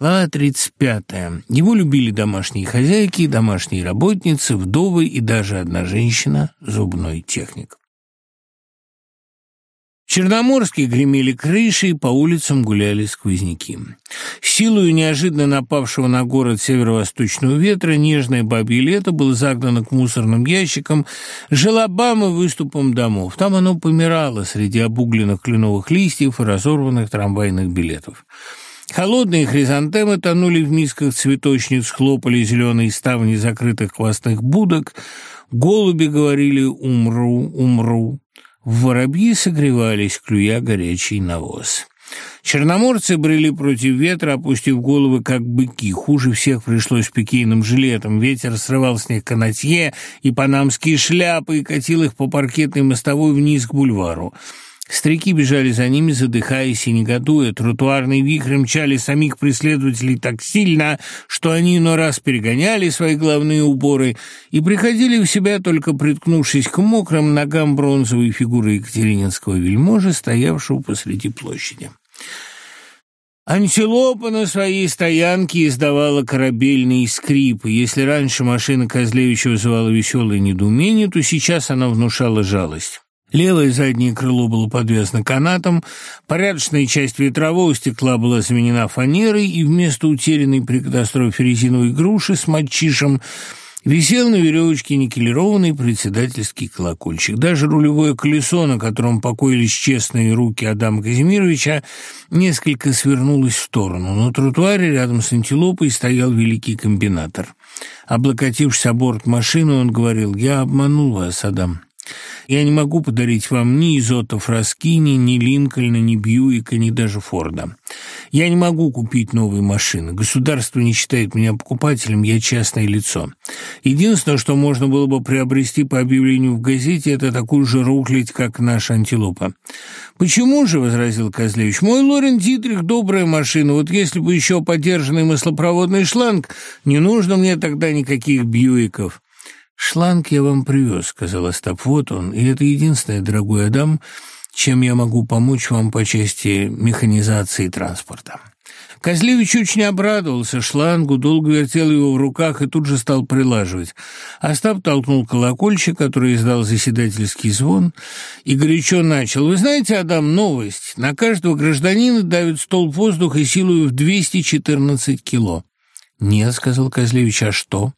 Глава 35. Его любили домашние хозяйки, домашние работницы, вдовы и даже одна женщина – зубной техник. В Черноморске гремели крыши, по улицам гуляли сквозняки. Силою неожиданно напавшего на город северо-восточного ветра нежное бабье лето было загнано к мусорным ящикам, желобам и выступам домов. Там оно помирало среди обугленных кленовых листьев и разорванных трамвайных билетов. Холодные хризантемы тонули в мисках цветочниц, хлопали зеленые ставни закрытых хвостных будок, голуби говорили «умру, умру». Воробьи согревались, клюя горячий навоз. Черноморцы брели против ветра, опустив головы, как быки. Хуже всех пришлось пикейным жилетом. Ветер срывал с них канатье и панамские шляпы и катил их по паркетной мостовой вниз к бульвару. Старики бежали за ними, задыхаясь и негодуя. Тротуарные вихри мчали самих преследователей так сильно, что они но раз перегоняли свои главные уборы и приходили в себя, только приткнувшись к мокрым ногам бронзовой фигуры Екатерининского вельможи, стоявшего посреди площади. Антилопа на своей стоянке издавала корабельные скрипы. Если раньше машина Козлевича вызывала веселое недоумение, то сейчас она внушала жалость. Левое заднее крыло было подвязано канатом, порядочная часть ветрового стекла была заменена фанерой, и вместо утерянной при катастрофе резиновой груши с мальчишем висел на веревочке никелированный председательский колокольчик. Даже рулевое колесо, на котором покоились честные руки Адама Казимировича, несколько свернулось в сторону. На тротуаре рядом с антилопой стоял великий комбинатор. Облокотившись о борт машины, он говорил «Я обманул вас, Адам». Я не могу подарить вам ни Изотов Фраскини, ни Линкольна, ни Бьюика, ни даже Форда. Я не могу купить новые машины. Государство не считает меня покупателем, я частное лицо. Единственное, что можно было бы приобрести по объявлению в газете, это такую же рухлядь, как наша антилопа. «Почему же?» – возразил Козлевич. «Мой Лорен Дитрих – добрая машина. Вот если бы еще подержанный маслопроводный шланг, не нужно мне тогда никаких Бьюиков». Шланг я вам привез», — сказал Астафотон, — «и это единственное, дорогой Адам, чем я могу помочь вам по части механизации транспорта». Козлевич очень обрадовался шлангу, долго вертел его в руках и тут же стал прилаживать. Остап толкнул колокольчик, который издал заседательский звон, и горячо начал. «Вы знаете, Адам, новость. На каждого гражданина давит столб воздуха силою в 214 кило». «Нет», — сказал Козлевич, — «а что?»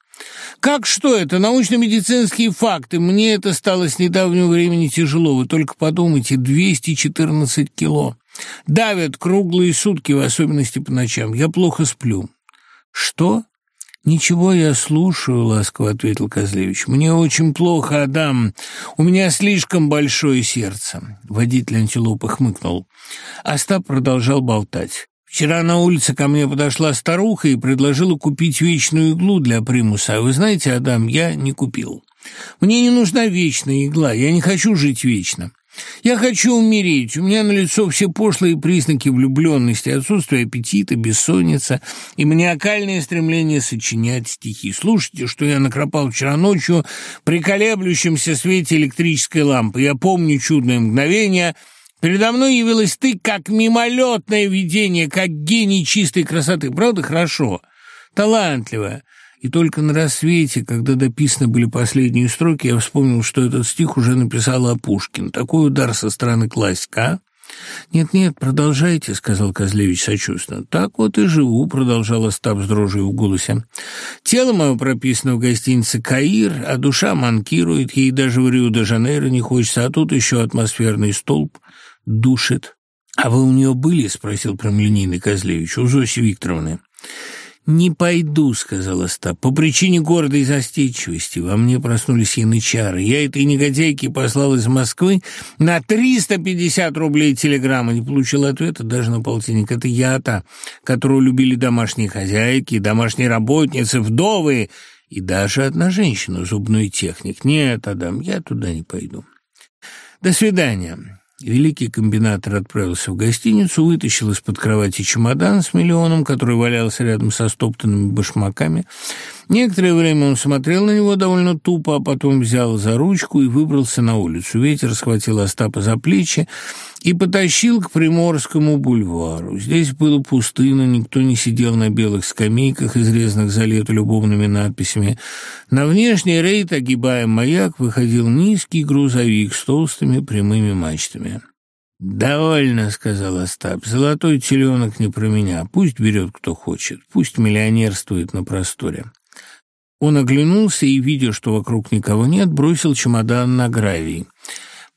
Как что это? Научно-медицинские факты. Мне это стало с недавнего времени тяжело. Вы только подумайте, 214 кило. Давят круглые сутки, в особенности по ночам. Я плохо сплю. Что? «Ничего, я слушаю», — ласково ответил Козлевич. «Мне очень плохо, Адам. У меня слишком большое сердце». Водитель Антилопа хмыкнул. Остап продолжал болтать. Вчера на улице ко мне подошла старуха и предложила купить вечную иглу для примуса. Вы знаете, Адам, я не купил. Мне не нужна вечная игла, я не хочу жить вечно. Я хочу умереть. У меня на лицо все пошлые признаки влюбленности, отсутствие аппетита, бессонница и маниакальное стремление сочинять стихи. Слушайте, что я накропал вчера ночью при колеблющемся свете электрической лампы. Я помню чудное мгновение — Передо мной явилась ты как мимолетное видение, как гений чистой красоты. Правда, хорошо, талантливо. И только на рассвете, когда дописаны были последние строки, я вспомнил, что этот стих уже написал Апушкин. Такой удар со стороны классика, «Нет-нет, продолжайте», — сказал Козлевич сочувственно. «Так вот и живу», — продолжал Остап с дрожью в голосе. «Тело мое прописано в гостинице «Каир», а душа манкирует, ей даже в Рио-де-Жанейро не хочется, а тут еще атмосферный столб душит. А вы у нее были? спросил Кремлянин и Козлевич. У Зоси Викторовны. «Не пойду», — сказала Стап, — «по причине гордой застенчивости. Во мне проснулись янычары. Я этой негодяйке послал из Москвы на 350 рублей телеграмма. Не получил ответа даже на полтинник. Это я-то, которую любили домашние хозяйки, домашние работницы, вдовы и даже одна женщина, зубной техник. Нет, Адам, я туда не пойду. До свидания». Великий комбинатор отправился в гостиницу, вытащил из-под кровати чемодан с миллионом, который валялся рядом со стоптанными башмаками. Некоторое время он смотрел на него довольно тупо, а потом взял за ручку и выбрался на улицу. Ветер схватил Остапа за плечи, и потащил к Приморскому бульвару. Здесь было пустыно, никто не сидел на белых скамейках, изрезанных за лето любовными надписями. На внешний рейд, огибая маяк, выходил низкий грузовик с толстыми прямыми мачтами. «Довольно», — сказал Остап, — «золотой теленок не про меня. Пусть берет кто хочет, пусть миллионерствует на просторе». Он оглянулся и, видя, что вокруг никого нет, бросил чемодан на гравий.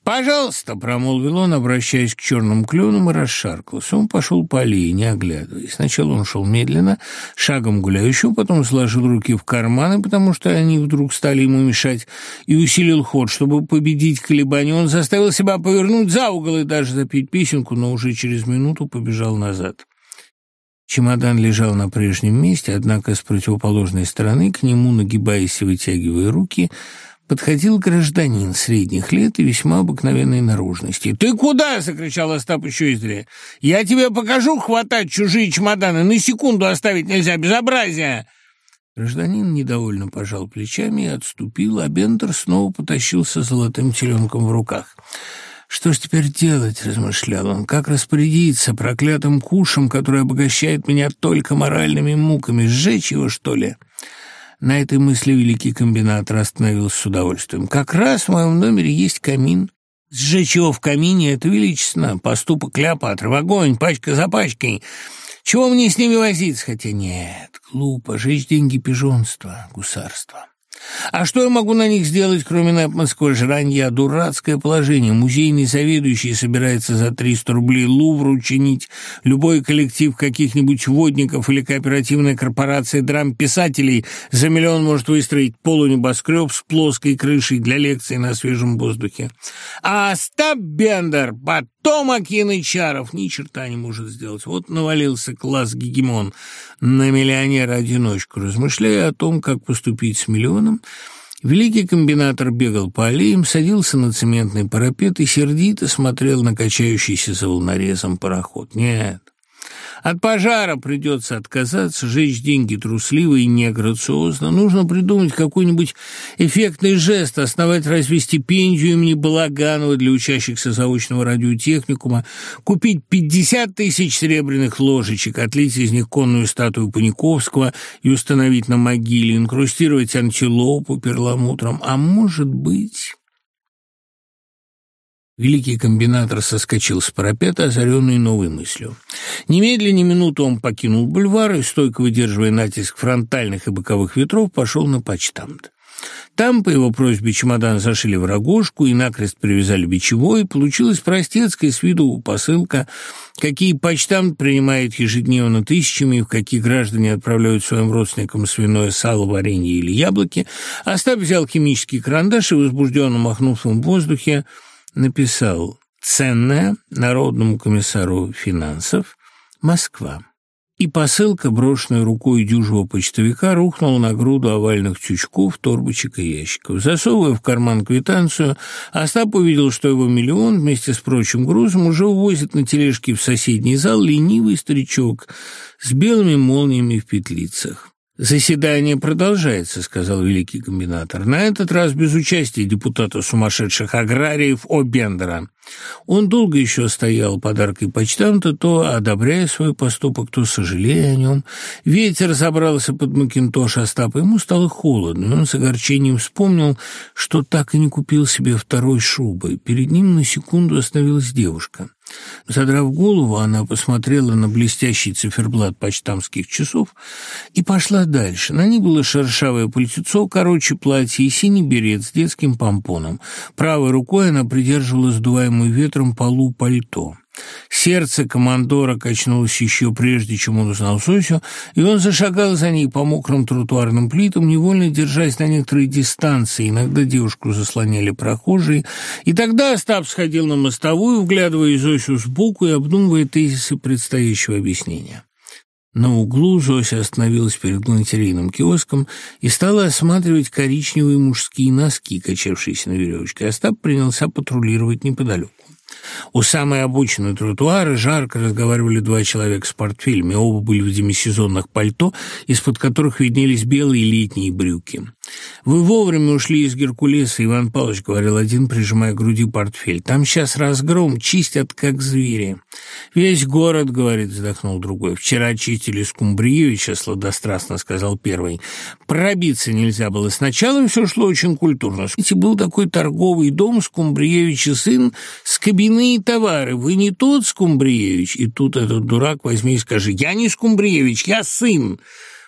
«Пожалуйста», — промолвил он, обращаясь к черным кленам, и расшаркался. Он пошел по аллее, не оглядываясь. Сначала он шел медленно, шагом гуляющим, потом сложил руки в карманы, потому что они вдруг стали ему мешать, и усилил ход. Чтобы победить колебания, он заставил себя повернуть за угол и даже запеть песенку, но уже через минуту побежал назад. Чемодан лежал на прежнем месте, однако с противоположной стороны к нему, нагибаясь и вытягивая руки, — подходил гражданин средних лет и весьма обыкновенной наружности. «Ты куда?» — закричал Остап еще издре. «Я тебе покажу хватать чужие чемоданы. На секунду оставить нельзя. Безобразие!» Гражданин недовольно пожал плечами и отступил, а Бендер снова потащился золотым теленком в руках. «Что ж теперь делать?» — размышлял он. «Как распорядиться проклятым кушем, который обогащает меня только моральными муками? Сжечь его, что ли?» На этой мысли великий комбинатор остановился с удовольствием. «Как раз в моем номере есть камин. Сжечь его в камине — это величественно. Поступок Клеопатры в огонь, пачка за пачкой. Чего мне с ними возиться? Хотя нет, глупо. Жечь деньги — пижонства, гусарство». А что я могу на них сделать, кроме Москвы-Жранья? Дурацкое положение. Музейный заведующий собирается за 300 рублей Лувр учинить. Любой коллектив каких-нибудь водников или кооперативной корпорации драм-писателей за миллион может выстроить полунебоскреб с плоской крышей для лекций на свежем воздухе. А Стаббендер, под том Акинычаров ни черта не может сделать. Вот навалился класс Гегемон на миллионера-одиночку, размышляя о том, как поступить с миллионом, Великий комбинатор бегал по аллеям, садился на цементный парапет и сердито смотрел на качающийся за волнорезом пароход. Нет, от пожара придется отказаться, жечь деньги трусливо и неграциозно. Нужно придумать какой-нибудь эффектный жест, основать разве стипендию имени Балаганова для учащихся заочного радиотехникума, купить 50 тысяч серебряных ложечек, отлить из них конную статую Паниковского и установить на могиле, инкрустировать антилопу перламутром. А может быть... Великий комбинатор соскочил с парапета, а озаренный новой мыслью. Немедленно, ни минуту он покинул бульвар и, стойко выдерживая натиск фронтальных и боковых ветров, пошел на почтамт. Там, по его просьбе, чемодан зашили в рогожку и накрест привязали бичевой. Получилась простецкая с виду посылка, какие почтамт принимает ежедневно тысячами, в какие граждане отправляют своим родственникам свиное сало, варенье или яблоки. Остап взял химический карандаш и, возбужденно махнув им в воздухе, написал ценное народному комиссару финансов Москва». И посылка, брошенная рукой дюжего почтовика, рухнула на груду овальных тючков, торбочек и ящиков. Засовывая в карман квитанцию, Остап увидел, что его миллион вместе с прочим грузом уже увозит на тележке в соседний зал ленивый старичок с белыми молниями в петлицах. «Заседание продолжается», — сказал великий комбинатор. «На этот раз без участия депутата сумасшедших аграриев О'Бендера». Он долго еще стоял под аркой почтамта, то одобряя свой поступок, то сожалея о нем. Ветер забрался под макинтош Остапа, ему стало холодно, и он с огорчением вспомнил, что так и не купил себе второй шубы. Перед ним на секунду остановилась девушка. Задрав голову, она посмотрела на блестящий циферблат почтамских часов и пошла дальше. На ней было шершавое пальтецо, короче платье и синий берет с детским помпоном. Правой рукой она придерживала сдуваемую ветром полу пальто. Сердце командора качнулось еще прежде, чем он узнал Сосю, и он зашагал за ней по мокрым тротуарным плитам, невольно держась на некоторой дистанции. Иногда девушку заслоняли прохожие. И тогда Остап сходил на мостовую, вглядывая Зосю сбоку и обдумывая тезисы предстоящего объяснения. На углу Зося остановилась перед лантерейным киоском и стала осматривать коричневые мужские носки, качавшиеся на веревочке. Остап принялся патрулировать неподалеку. У самой обочины тротуара жарко разговаривали два человека с портфелями, оба были в демисезонных пальто, из-под которых виднелись белые летние брюки. «Вы вовремя ушли из Геркулеса», — Иван Павлович говорил один, прижимая к груди портфель. «Там сейчас разгром, чистят как звери». Весь город, говорит, вздохнул другой. Вчера чистили Скумбриевича сладострастно сказал первый. Пробиться нельзя было. Сначала все шло очень культурно. Смотрите, был такой торговый дом Скумбриевич и сын с кабины и товары. Вы не тот Скумбриевич? И тут этот дурак возьми и скажи, я не Скумбриевич, я сын.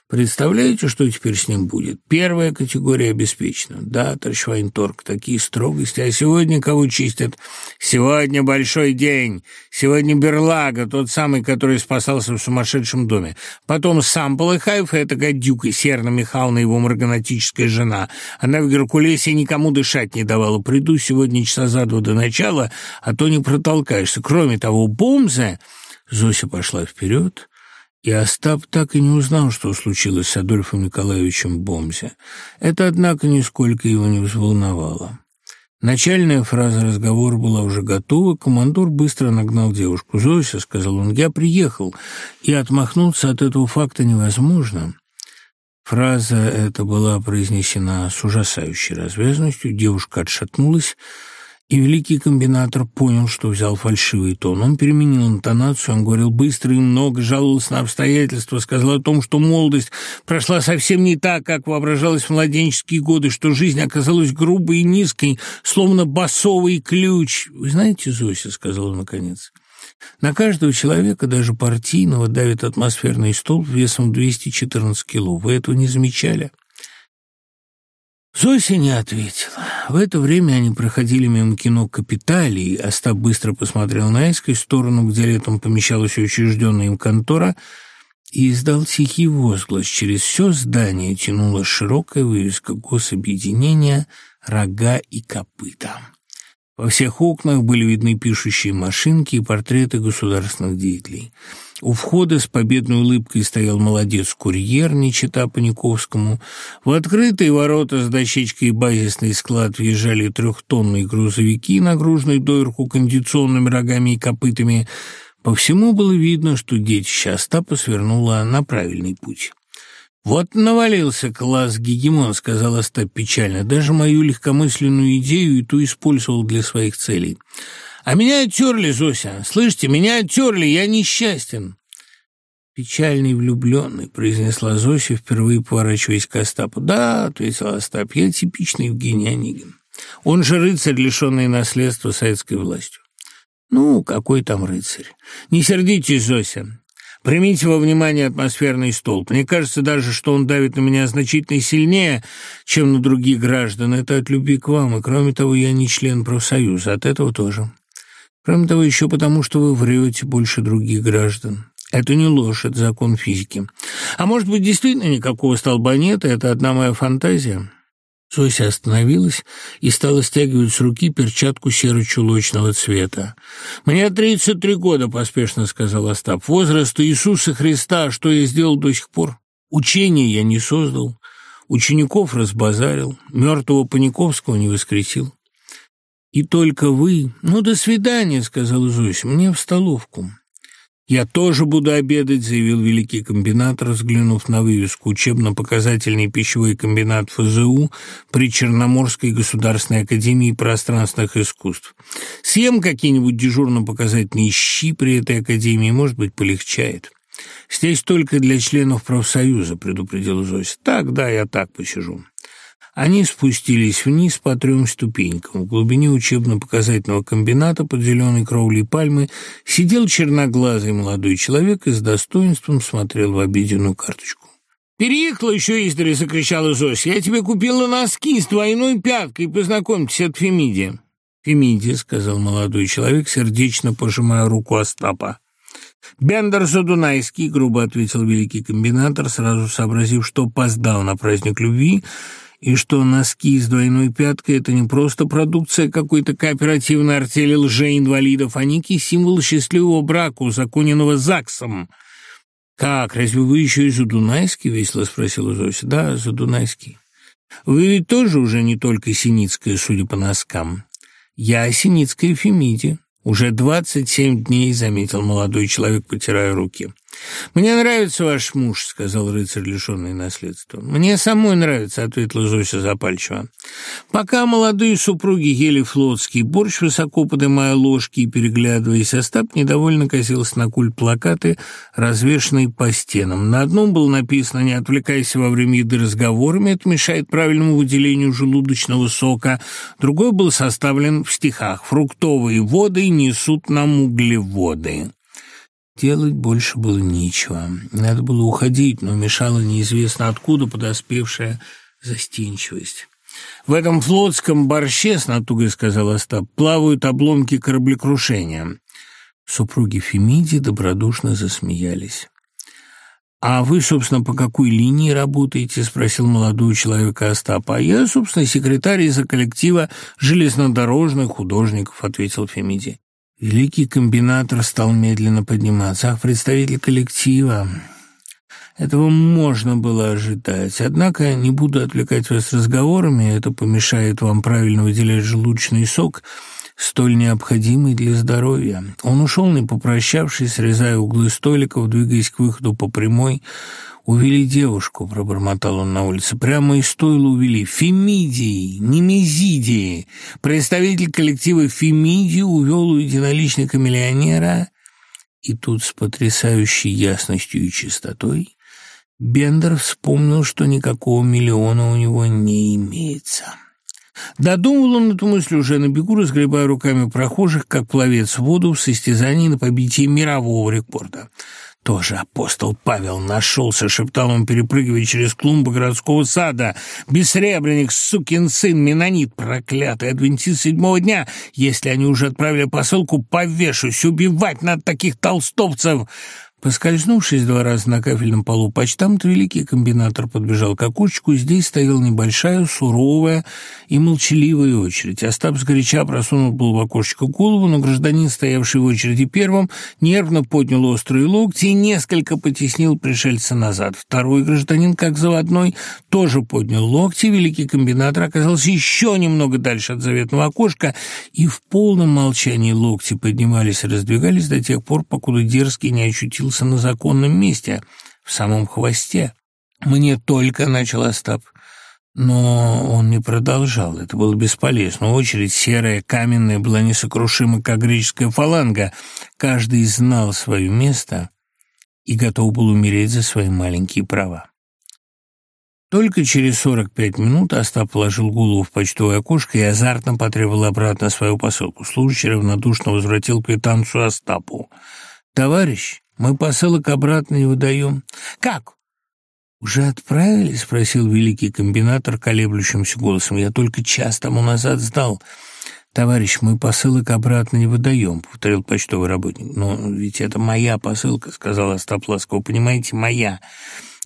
Представляете, что теперь с ним будет? Первая категория обеспечена. Да, товарищ Вайнторг, такие строгости. А сегодня кого чистят? Сегодня большой день. Сегодня Берлага, тот самый, который спасался в сумасшедшем доме. Потом сам Полыхаев и эта гадюка Серна Михайловна, его марганатическая жена. Она в Геркулесе никому дышать не давала. Приду сегодня часа за два до начала, а то не протолкаешься. Кроме того, Бомзе... Зося пошла вперед и Остап так и не узнал, что случилось с Адольфом Николаевичем Бомзе. Это, однако, нисколько его не взволновало. Начальная фраза разговора была уже готова, командор быстро нагнал девушку. «Зося», — сказал он, — «я приехал, и отмахнуться от этого факта невозможно». Фраза эта была произнесена с ужасающей развязностью, девушка отшатнулась, и великий комбинатор понял, что взял фальшивый тон. Он переменил интонацию, он говорил быстро и много, жаловался на обстоятельства, сказал о том, что молодость прошла совсем не так, как воображалось в младенческие годы, что жизнь оказалась грубой и низкой, словно басовый ключ. «Вы знаете, Зося», — сказал он наконец, — «на каждого человека, даже партийного, давит атмосферный столб весом 214 кило. Вы этого не замечали?» Зося не ответила. В это время они проходили мимо кино «Капитали», и Остап быстро посмотрел на Эйской сторону, где летом помещалась учрежденная им контора, и издал тихий возглас. Через все здание тянуло широкое вывеска гособъединения «Рога и копыта». Во всех окнах были видны пишущие машинки и портреты государственных деятелей – у входа с победной улыбкой стоял молодец курьер, не чита Паниковскому. В открытые ворота с дощечкой базисный склад въезжали трехтонные грузовики, нагруженные доверху кондиционными рогами и копытами. По всему было видно, что детище Остапа свернуло на правильный путь. «Вот навалился класс Гегемон», — сказал Остап печально. «Даже мою легкомысленную идею и ту использовал для своих целей». А меня терли, Зося. Слышите, меня терли, я несчастен. «Печальный влюбленный», — произнесла Зося, впервые поворачиваясь к Остапу. «Да», — ответил Остап, — «я типичный Евгений Онегин. Он же рыцарь, лишенный наследства советской властью». «Ну, какой там рыцарь? Не сердитесь, Зося. Примите во внимание атмосферный столб. Мне кажется даже, что он давит на меня значительно сильнее, чем на других граждан. Это от любви к вам, и кроме того, я не член профсоюза, от этого тоже. Кроме того, еще потому, что вы врете больше других граждан. Это не ложь, это закон физики. А может быть, действительно никакого столба нет, это одна моя фантазия?» Зося остановилась и стала стягивать с руки перчатку серо-чулочного цвета. «Мне тридцать три года», — поспешно сказал Остап. «Возраст Иисуса Христа, что я сделал до сих пор? Учение я не создал, учеников разбазарил, мертвого Паниковского не воскресил. И только вы... Ну, до свидания, сказал Зусь, мне в столовку. «Я тоже буду обедать», — заявил великий комбинатор, взглянув на вывеску «Учебно-показательный пищевой комбинат ФЗУ при Черноморской государственной академии пространственных искусств». «Съем какие-нибудь дежурно-показательные щи при этой академии, может быть, полегчает». «Здесь только для членов профсоюза», — предупредил Зося. «Так, да, я так посижу». Они спустились вниз по трем ступенькам. В глубине учебно-показательного комбината под зеленой кровлей пальмы сидел черноглазый молодой человек и с достоинством смотрел в обеденную карточку. «Переехала еще издали!» — закричала Зося. «Я тебе купила носки с двойной пяткой. Познакомьтесь, это Фемидия». «Фемидия», — сказал молодой человек, сердечно пожимая руку Остапа. «Бендер Задунайский», — грубо ответил великий комбинатор, сразу сообразив, что опоздал на праздник любви — и что носки с двойной пяткой – это не просто продукция какой-то кооперативной артели лжеинвалидов, а некий символ счастливого брака, узаконенного ЗАГСом. «Как, разве вы еще и Задунайский?» – весело спросила Зося. «Да, Задунайский. Вы ведь тоже уже не только Синицкая, судя по носкам. Я Синицкая Фемиде». Уже 27 дней, — заметил молодой человек, потирая руки. «Мне нравится ваш муж», — сказал рыцарь, лишенный наследства. «Мне самой нравится», — ответила Зося запальчиво. Пока молодые супруги ели флотский борщ, высоко подымая ложки и переглядываясь, Остап недовольно косился на куль плакаты, развешанные по стенам. На одном было написано «Не отвлекайся во время еды разговорами, это мешает правильному выделению желудочного сока». Другой был составлен в стихах «Фруктовые воды несут нам углеводы. Делать больше было нечего. Надо было уходить, но мешала неизвестно откуда подоспевшая застенчивость. «В этом флотском борще, — с натугой сказал Остап, — плавают обломки кораблекрушения». Супруги Фемиди добродушно засмеялись. «А вы, собственно, по какой линии работаете?» – спросил молодой человек Остапа. «А я, собственно, секретарь из-за коллектива железнодорожных художников», – ответил Фемиди. Великий комбинатор стал медленно подниматься, а представитель коллектива... Этого можно было ожидать. Однако, не буду отвлекать вас разговорами, это помешает вам правильно выделять желудочный сок — столь необходимый для здоровья. Он ушел, не попрощавшись, срезая углы столиков, двигаясь к выходу по прямой. «Увели девушку», — пробормотал он на улице. «Прямо из стойла увели. Фемидии, Немезидии. Представитель коллектива Фемидии увел у единоличника миллионера». И тут с потрясающей ясностью и чистотой Бендер вспомнил, что никакого миллиона у него не имеется. Додумал он эту мысль уже на бегу, разгребая руками прохожих, как пловец в воду в состязании на побитие мирового рекорда. «Тоже апостол Павел нашелся», — шептал он, перепрыгивая через клумбы городского сада. «Бессребренник, сукин сын, Менонит, проклятый, адвентист седьмого дня! Если они уже отправили посылку, повешусь, убивать над таких толстовцев!» Поскользнувшись два раза на кафельном полу почтамт, великий комбинатор подбежал к окошечку, и здесь стояла небольшая, суровая и молчаливая очередь. Остап сгоряча просунул был в окошечко голову, но гражданин, стоявший в очереди первым, нервно поднял острые локти и несколько потеснил пришельца назад. Второй гражданин, как заводной, тоже поднял локти, великий комбинатор оказался еще немного дальше от заветного окошка, и в полном молчании локти поднимались и раздвигались до тех пор, покуда дерзкий не ощутил оказался на законном месте, в самом хвосте. Мне только начал Остап. Но он не продолжал, это было бесполезно. Очередь серая, каменная, была несокрушима, как греческая фаланга. Каждый знал свое место и готов был умереть за свои маленькие права. Только через 45 минут Остап положил голову в почтовое окошко и азартно потребовал обратно свою посылку. Служащий равнодушно возвратил квитанцию Остапу. «Товарищ, мы посылок обратно не выдаем. Как? «Уже отправили?» — спросил великий комбинатор колеблющимся голосом. «Я только час тому назад сдал. Товарищ, мы посылок обратно не выдаем», — повторил почтовый работник. «Но ведь это моя посылка», — сказал Остап ласково. «Понимаете, моя.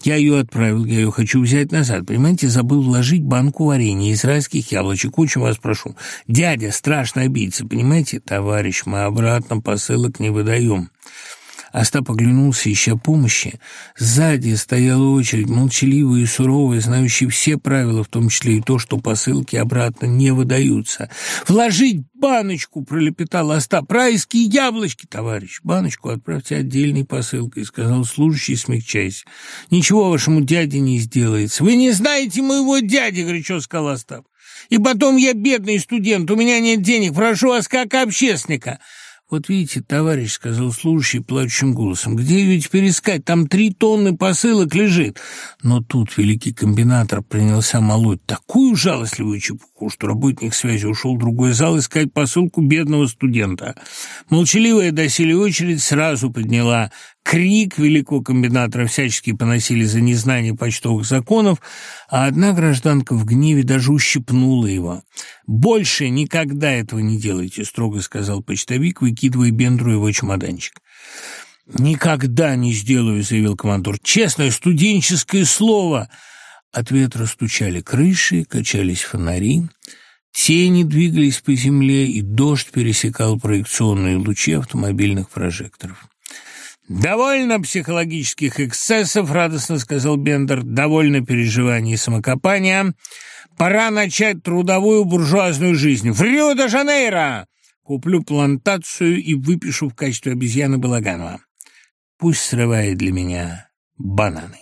Я ее отправил, я ее хочу взять назад. Понимаете, забыл вложить банку варенья из райских яблочек. Очень вас прошу. Дядя, страшно обидеться, понимаете? Товарищ, мы обратно посылок не выдаем». Аста поглянулся, ища помощи. Сзади стояла очередь, молчаливая и суровая, знающая все правила, в том числе и то, что посылки обратно не выдаются. «Вложить баночку!» — пролепетал Аста. «Райские яблочки, товарищ! Баночку отправьте отдельной посылкой», — сказал служащий, смягчаясь. «Ничего вашему дяде не сделается». «Вы не знаете моего дяди!» — горячо сказал Аста. «И потом я бедный студент, у меня нет денег, прошу вас как общественника». Вот видите, товарищ, — сказал служащий плачущим голосом, — где ведь перескать? Там три тонны посылок лежит. Но тут великий комбинатор принялся молоть такую жалостливую чепуху, что работник связи ушел в другой зал искать посылку бедного студента. Молчаливая доселе очередь сразу подняла крик великого комбинатора всячески поносили за незнание почтовых законов, а одна гражданка в гневе даже ущипнула его. «Больше никогда этого не делайте», — строго сказал почтовик, выкидывая Бендру его чемоданчик. «Никогда не сделаю», — заявил командор. «Честное студенческое слово!» От ветра стучали крыши, качались фонари. Тени двигались по земле, и дождь пересекал проекционные лучи автомобильных прожекторов. Довольно психологических эксцессов, радостно сказал Бендер, довольно переживаний и самокопания. Пора начать трудовую буржуазную жизнь. В Рио-де-Жанейро! Куплю плантацию и выпишу в качестве обезьяны Балаганова. Пусть срывает для меня бананы.